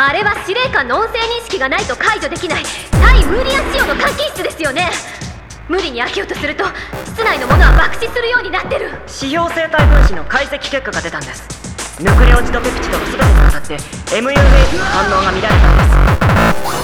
あれは司令官の音声認識がないと解除できない。対ムーリア仕様の換気室ですよね。無理に開けようとすると室内のものは爆死するようになってる。使用生体分子の解析結果が出たんです。ヌクレオチドペプチドが全てにわたって MUA の反応が見られたんです。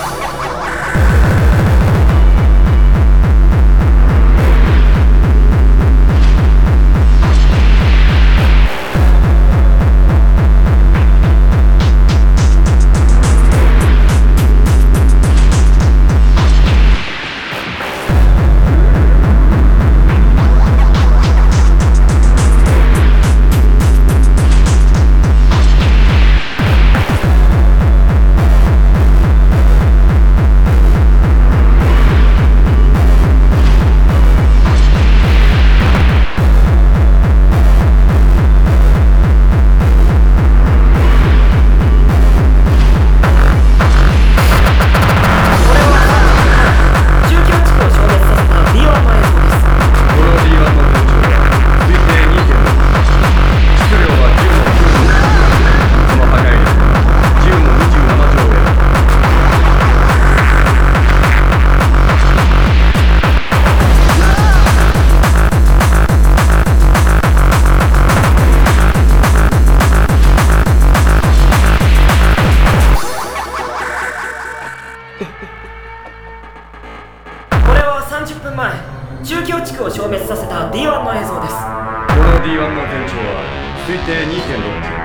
地区を消滅させた D1 の映像です。この D1 の全長は推定2.6キロ。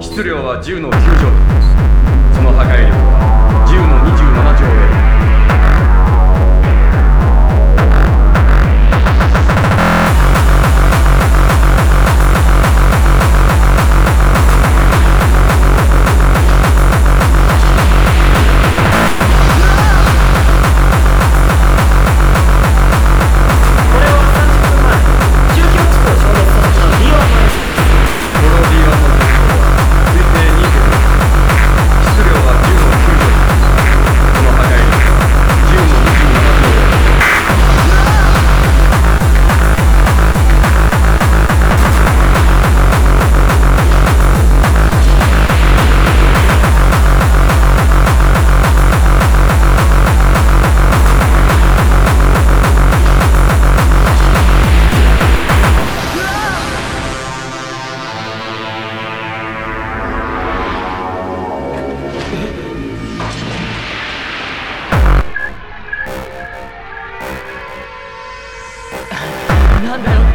質量は10の9乗 hundred.